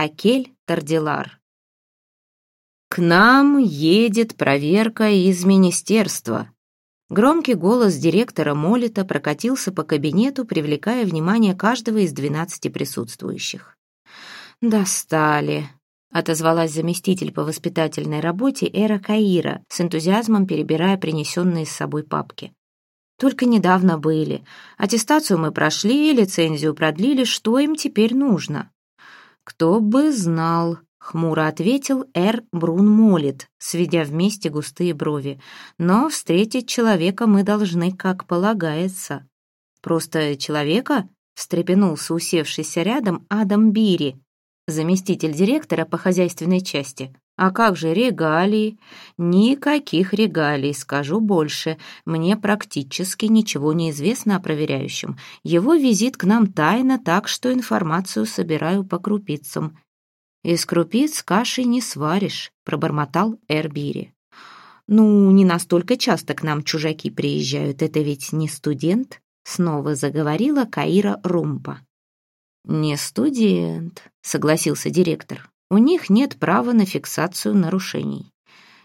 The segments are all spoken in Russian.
Акель Тардилар. «К нам едет проверка из министерства». Громкий голос директора Молита прокатился по кабинету, привлекая внимание каждого из двенадцати присутствующих. «Достали», — отозвалась заместитель по воспитательной работе Эра Каира, с энтузиазмом перебирая принесенные с собой папки. «Только недавно были. Аттестацию мы прошли, лицензию продлили. Что им теперь нужно?» «Кто бы знал», — хмуро ответил Эр Брун Молит, сведя вместе густые брови. «Но встретить человека мы должны, как полагается». «Просто человека?» — встрепенулся усевшийся рядом Адам Бири, заместитель директора по хозяйственной части. А как же регалии? Никаких регалий, скажу больше. Мне практически ничего не известно о проверяющем. Его визит к нам тайна, так что информацию собираю по крупицам. Из крупиц каши не сваришь, пробормотал Эрбири. Ну, не настолько часто к нам чужаки приезжают, это ведь не студент, снова заговорила Каира Румпа. «Не студент», — согласился директор. «У них нет права на фиксацию нарушений.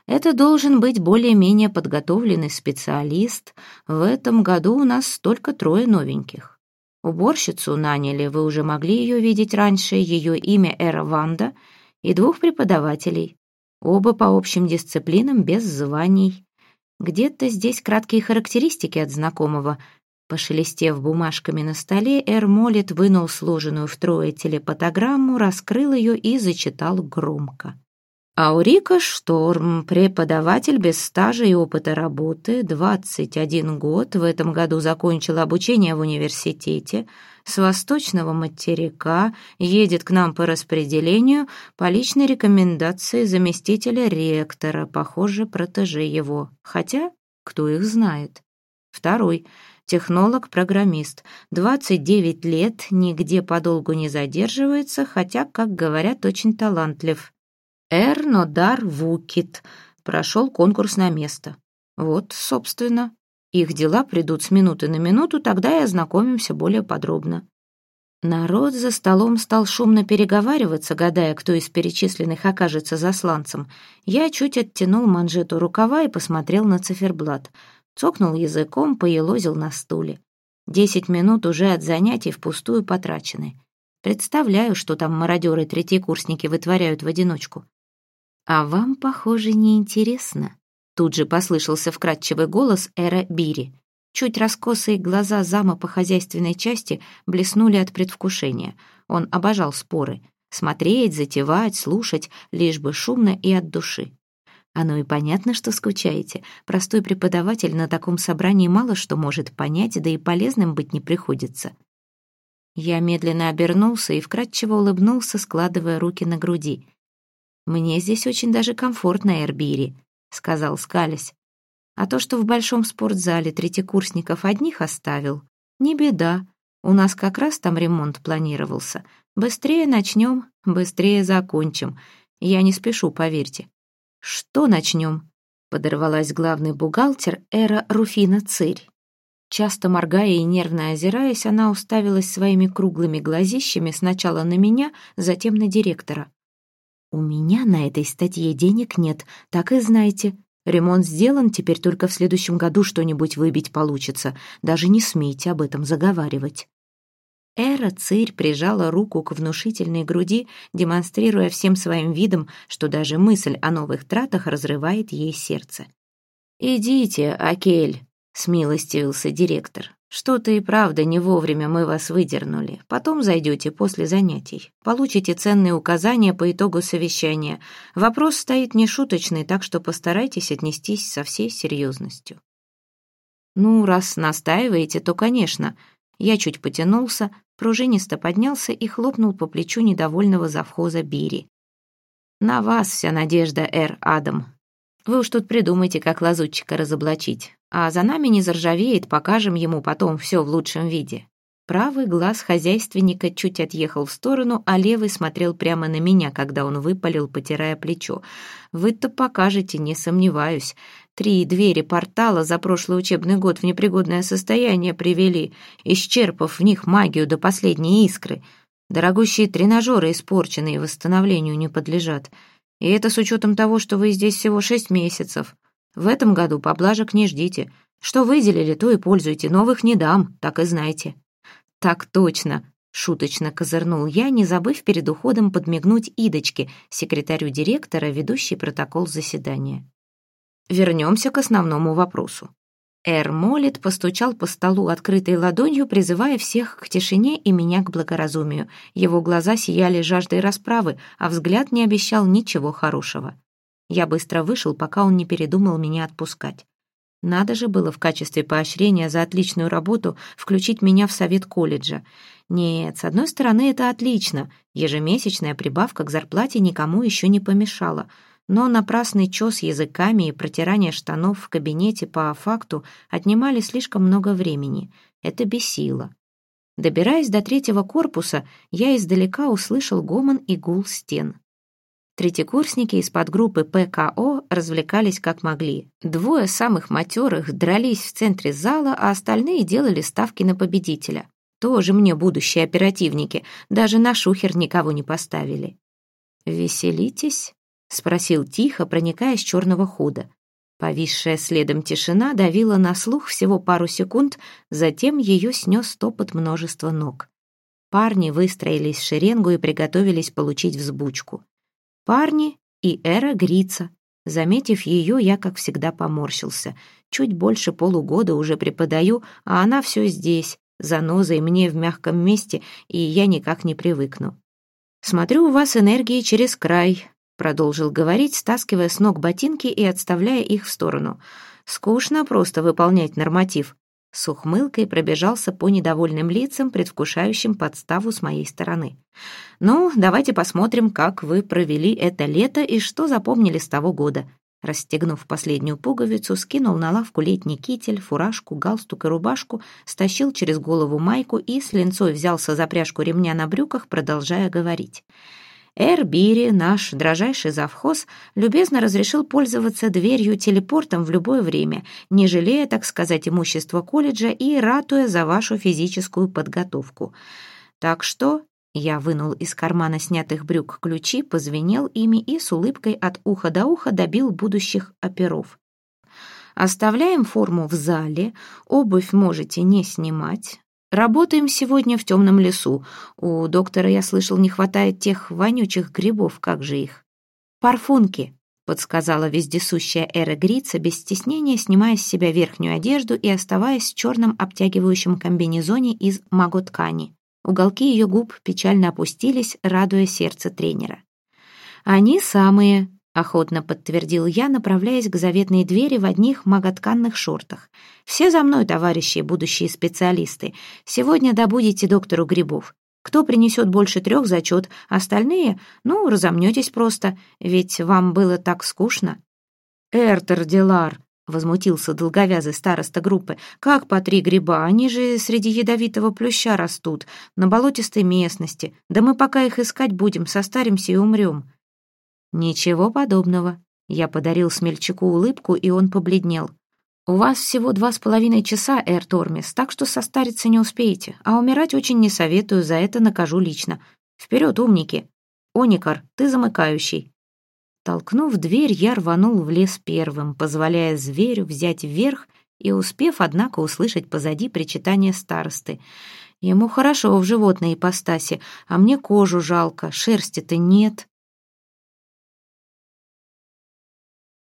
Это должен быть более-менее подготовленный специалист. В этом году у нас только трое новеньких. Уборщицу наняли, вы уже могли ее видеть раньше, ее имя Эра Ванда, и двух преподавателей. Оба по общим дисциплинам без званий. Где-то здесь краткие характеристики от знакомого, Пошелестев бумажками на столе, Эр Молит вынул сложенную втрое телепатограмму, раскрыл ее и зачитал громко. Аурика Шторм, преподаватель без стажа и опыта работы, 21 год, в этом году закончила обучение в университете, с восточного материка, едет к нам по распределению по личной рекомендации заместителя ректора, похоже, протеже его, хотя кто их знает. Второй — Технолог-программист. 29 лет, нигде подолгу не задерживается, хотя, как говорят, очень талантлив. Эрнодар Вукит. Прошел конкурс на место. Вот, собственно. Их дела придут с минуты на минуту, тогда и ознакомимся более подробно. Народ за столом стал шумно переговариваться, гадая, кто из перечисленных окажется засланцем. Я чуть оттянул манжету рукава и посмотрел на циферблат. Цокнул языком, поелозил на стуле. Десять минут уже от занятий впустую потрачены. Представляю, что там мародеры-третьекурсники вытворяют в одиночку. А вам, похоже, неинтересно. Тут же послышался вкрадчивый голос Эра Бири. Чуть раскосые глаза зама по хозяйственной части блеснули от предвкушения. Он обожал споры. Смотреть, затевать, слушать, лишь бы шумно и от души. Оно и понятно, что скучаете. Простой преподаватель на таком собрании мало что может понять, да и полезным быть не приходится. Я медленно обернулся и вкратчиво улыбнулся, складывая руки на груди. «Мне здесь очень даже комфортно, Эрбири», — сказал скалясь. «А то, что в большом спортзале третьекурсников одних оставил, не беда. У нас как раз там ремонт планировался. Быстрее начнем, быстрее закончим. Я не спешу, поверьте. «Что начнем?» — подорвалась главный бухгалтер Эра Руфина Цирь. Часто моргая и нервно озираясь, она уставилась своими круглыми глазищами сначала на меня, затем на директора. «У меня на этой статье денег нет, так и знаете. Ремонт сделан, теперь только в следующем году что-нибудь выбить получится. Даже не смейте об этом заговаривать». Эра Цирь прижала руку к внушительной груди, демонстрируя всем своим видом, что даже мысль о новых тратах разрывает ей сердце. «Идите, Акель», — смилостивился директор. «Что-то и правда не вовремя мы вас выдернули. Потом зайдете после занятий. Получите ценные указания по итогу совещания. Вопрос стоит нешуточный, так что постарайтесь отнестись со всей серьезностью». «Ну, раз настаиваете, то, конечно», я чуть потянулся, пружинисто поднялся и хлопнул по плечу недовольного завхоза Бири. «На вас вся надежда, Эр Адам. Вы уж тут придумайте, как лазутчика разоблачить, а за нами не заржавеет, покажем ему потом все в лучшем виде». Правый глаз хозяйственника чуть отъехал в сторону, а левый смотрел прямо на меня, когда он выпалил, потирая плечо. «Вы-то покажете, не сомневаюсь. Три двери портала за прошлый учебный год в непригодное состояние привели, исчерпав в них магию до последней искры. Дорогущие тренажеры испорчены и восстановлению не подлежат. И это с учетом того, что вы здесь всего шесть месяцев. В этом году поблажек не ждите. Что выделили, то и пользуйте. Новых не дам, так и знайте». «Так точно», — шуточно козырнул я, не забыв перед уходом подмигнуть Идочке, секретарю директора, ведущей протокол заседания. Вернемся к основному вопросу. Эр Молит постучал по столу открытой ладонью, призывая всех к тишине и меня к благоразумию. Его глаза сияли жаждой расправы, а взгляд не обещал ничего хорошего. Я быстро вышел, пока он не передумал меня отпускать. Надо же было в качестве поощрения за отличную работу включить меня в совет колледжа. Нет, с одной стороны, это отлично. Ежемесячная прибавка к зарплате никому еще не помешала — но напрасный чес языками и протирание штанов в кабинете по факту отнимали слишком много времени. Это бесило. Добираясь до третьего корпуса, я издалека услышал гомон и гул стен. Третьекурсники из подгруппы ПКО развлекались как могли. Двое самых матерых дрались в центре зала, а остальные делали ставки на победителя. Тоже мне будущие оперативники, даже на шухер никого не поставили. «Веселитесь?» — спросил тихо, проникая с черного хода. Повисшая следом тишина давила на слух всего пару секунд, затем ее снес топот множества ног. Парни выстроились в шеренгу и приготовились получить взбучку. Парни и Эра Грица. Заметив ее, я, как всегда, поморщился. Чуть больше полугода уже преподаю, а она все здесь, занозой мне в мягком месте, и я никак не привыкну. «Смотрю, у вас энергии через край», продолжил говорить, стаскивая с ног ботинки и отставляя их в сторону. «Скучно просто выполнять норматив». С ухмылкой пробежался по недовольным лицам, предвкушающим подставу с моей стороны. «Ну, давайте посмотрим, как вы провели это лето и что запомнили с того года». Расстегнув последнюю пуговицу, скинул на лавку летний китель, фуражку, галстук и рубашку, стащил через голову майку и с линцой взялся за пряжку ремня на брюках, продолжая говорить. Эрбири, наш дрожайший завхоз, любезно разрешил пользоваться дверью-телепортом в любое время, не жалея, так сказать, имущества колледжа и ратуя за вашу физическую подготовку. Так что я вынул из кармана снятых брюк ключи, позвенел ими и с улыбкой от уха до уха добил будущих оперов. Оставляем форму в зале, обувь можете не снимать, Работаем сегодня в темном лесу. У доктора, я слышал, не хватает тех вонючих грибов, как же их? Парфунки, подсказала вездесущая Эра Грица, без стеснения снимая с себя верхнюю одежду и оставаясь в черном обтягивающем комбинезоне из маготкани. Уголки ее губ печально опустились, радуя сердце тренера. «Они самые», охотно подтвердил я, направляясь к заветной двери в одних маготканных шортах. «Все за мной, товарищи, будущие специалисты. Сегодня добудете доктору грибов. Кто принесет больше трех зачет, остальные, ну, разомнетесь просто, ведь вам было так скучно». «Эртер Делар», — возмутился долговязый староста группы, «как по три гриба? Они же среди ядовитого плюща растут, на болотистой местности. Да мы пока их искать будем, состаримся и умрем». «Ничего подобного». Я подарил смельчаку улыбку, и он побледнел. «У вас всего два с половиной часа, Эр Тормис, так что состариться не успеете, а умирать очень не советую, за это накажу лично. Вперед, умники! Оникар, ты замыкающий». Толкнув дверь, я рванул в лес первым, позволяя зверю взять вверх и успев, однако, услышать позади причитание старосты. Ему хорошо в животной ипостаси, а мне кожу жалко, шерсти-то нет.